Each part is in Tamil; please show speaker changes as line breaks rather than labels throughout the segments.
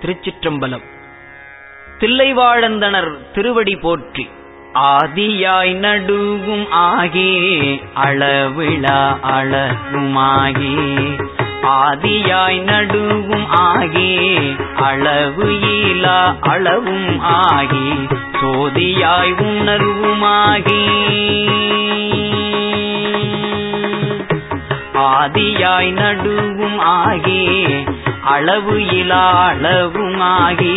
திருச்சிற்றம்பலம். தில்லைவாழந்தனர் திருவடி போற்றி ஆதியாய் நடுவும் ஆகே அளவிழா அழகுமாகி. ஆதியாய் நடுவும் ஆகி அளவு ஈலா அளவும் ஆகி. சோதியாய் உணர்வுமாகி. ஆதியாய் நடுவும் ஆகி அளவு இலா அளவும் ஆகி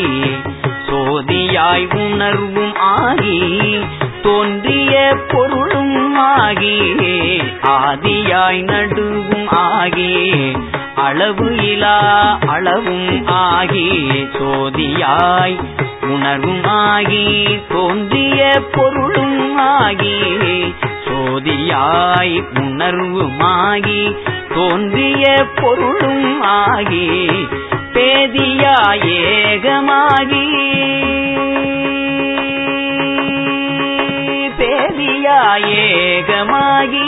சோதியாய் உணர்வும் ஆகி தோன்றிய பொருளும் ஆகி ஆதியாய் நடுவும் ஆகி அளவு இலா அளவும் ஆகி சோதியாய் உணர்வும் ஆகி தோன்றிய பொருளும் ஆகி சோதியாய் உணர்வுமாகி தோன்றிய பொருளும் ஆகி பேதியா ஏகமாகி. பேதியா ஏகமாகி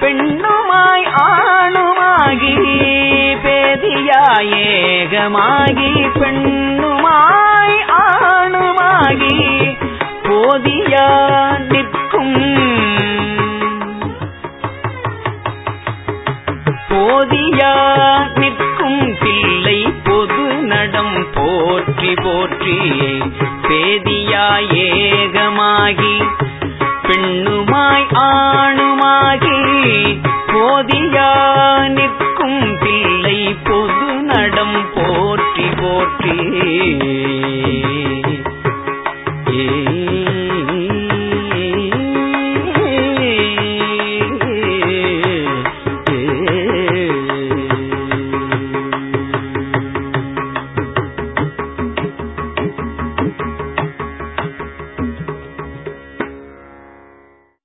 பெண்ணுமாய் ஆணுமாகி பேதியா ஏகமாகி பெண்ணுமாய் ஆணுமாகி போதியா பிள்ளையா நிற்கும் பிள்ளை பொது நடம் போற்றி போற்றி பேதியாய் ஏகமாகி பெண்ணுமாய் ஆண்